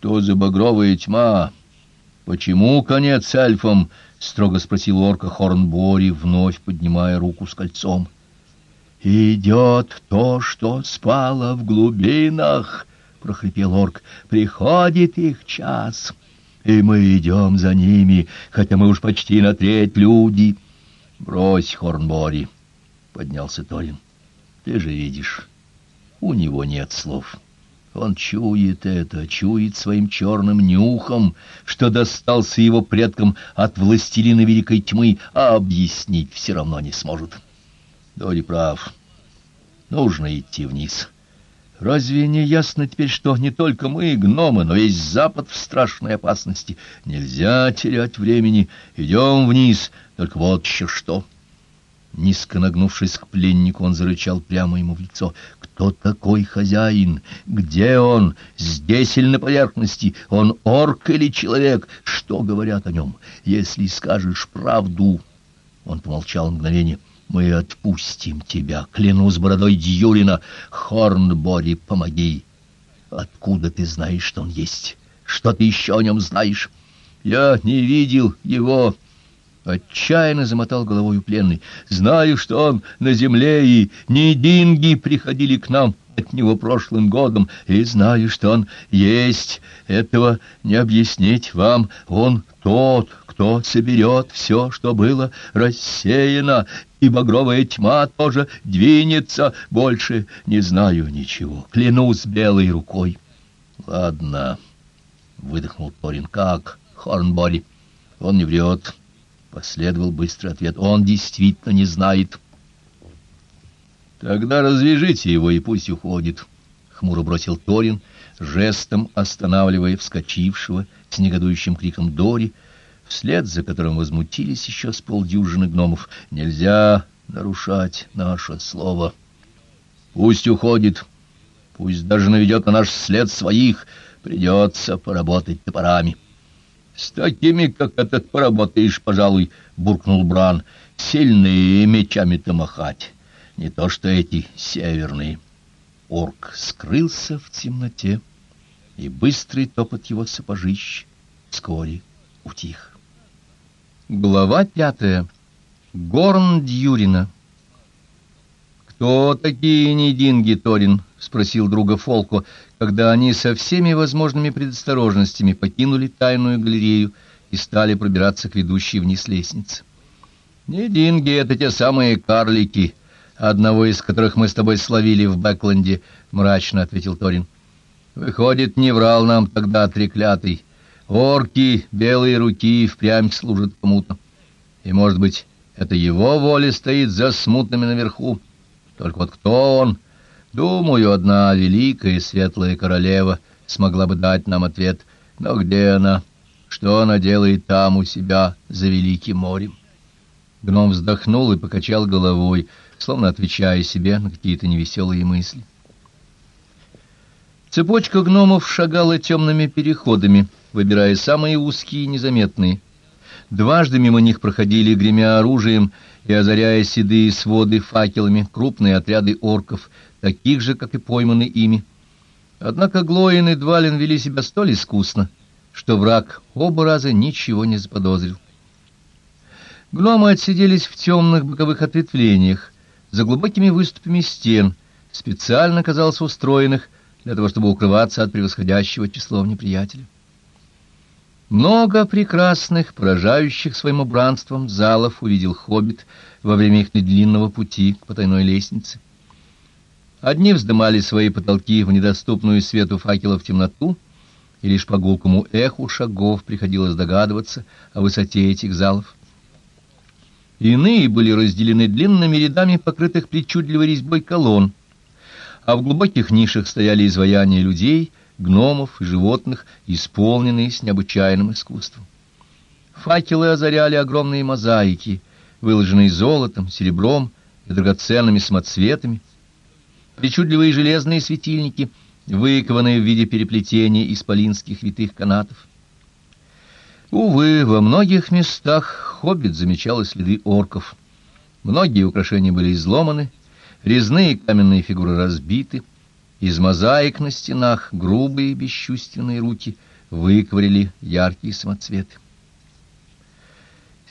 Что за багровая тьма? Почему конец эльфам? — строго спросил орка Хорнбори, вновь поднимая руку с кольцом. — Идет то, что спало в глубинах, — прохрипел орк. — Приходит их час, и мы идем за ними, хотя мы уж почти на треть люди. — Брось, Хорнбори, — поднялся Торин. — Ты же видишь, у него нет слов. — он чует это, чует своим черным нюхом, что достался его предкам от властелина великой тьмы, а объяснить все равно не сможет. Дори прав. Нужно идти вниз. Разве не ясно теперь, что не только мы, гномы, но весь Запад в страшной опасности? Нельзя терять времени. Идем вниз. Только вот еще что. Низко нагнувшись к пленнику, он зарычал прямо ему в лицо. «Кто такой хозяин? Где он? Здесь или на поверхности? Он орк или человек? Что говорят о нем? Если скажешь правду...» Он помолчал мгновение. «Мы отпустим тебя, клянусь бородой Дьюрина. Хорнбори, помоги. Откуда ты знаешь, что он есть? Что ты еще о нем знаешь? Я не видел его...» Отчаянно замотал головой пленный. Знаю, что он на земле, и не деньги приходили к нам от него прошлым годом, и знаю, что он есть. Этого не объяснить вам. Он тот, кто соберет все, что было рассеяно, и багровая тьма тоже двинется. Больше не знаю ничего. Клянусь белой рукой. — Ладно, — выдохнул Торин, — как, Хорнбори? Он не врет. — Последовал быстрый ответ. Он действительно не знает. Тогда развяжите его и пусть уходит. Хмуро бросил Торин, жестом останавливая вскочившего с негодующим криком Дори, вслед за которым возмутились еще с полдюжины гномов. Нельзя нарушать наше слово. Пусть уходит, пусть даже наведет на наш след своих, придется поработать топорами. С такими, как этот, поработаешь, пожалуй, — буркнул Бран. Сильные мечами-то махать, не то что эти северные. Орк скрылся в темноте, и быстрый топот его сапожищ вскоре утих. Глава пятая. Горн Дьюрина. «Кто такие нединги, Торин?» — спросил друга Фолко, когда они со всеми возможными предосторожностями покинули тайную галерею и стали пробираться к ведущей вниз лестнице. «Не динги, это те самые карлики, одного из которых мы с тобой словили в Бэкленде», — мрачно ответил Торин. «Выходит, не врал нам тогда треклятый. Орки, белые руки впрямь служат кому-то. И, может быть, это его воля стоит за смутными наверху. Только вот кто он?» Думаю, одна великая и светлая королева смогла бы дать нам ответ. Но где она? Что она делает там у себя за великим морем? Гном вздохнул и покачал головой, словно отвечая себе на какие-то невеселые мысли. Цепочка гномов шагала темными переходами, выбирая самые узкие и незаметные. Дважды мимо них проходили, гремя оружием и озаряя седые своды факелами, крупные отряды орков — таких же, как и пойманы ими. Однако Глоин и Двалин вели себя столь искусно, что враг оба раза ничего не заподозрил. Гномы отсиделись в темных боковых ответвлениях, за глубокими выступами стен, специально, казалось, устроенных для того, чтобы укрываться от превосходящего числом неприятеля. Много прекрасных, поражающих своим убранством залов увидел хоббит во время их недлинного пути к потайной лестнице. Одни вздымали свои потолки в недоступную свету факелов темноту, и лишь по гулкому эху шагов приходилось догадываться о высоте этих залов. Иные были разделены длинными рядами покрытых причудливой резьбой колонн, а в глубоких нишах стояли изваяния людей, гномов и животных, исполненные с необычайным искусством. Факелы озаряли огромные мозаики, выложенные золотом, серебром и драгоценными самоцветами, причудливые железные светильники, выкованные в виде переплетения исполинских витых канатов. Увы, во многих местах хоббит замечал следы орков. Многие украшения были изломаны, резные каменные фигуры разбиты, Из мозаик на стенах грубые бесчувственные руки выковырили яркие самоцветы.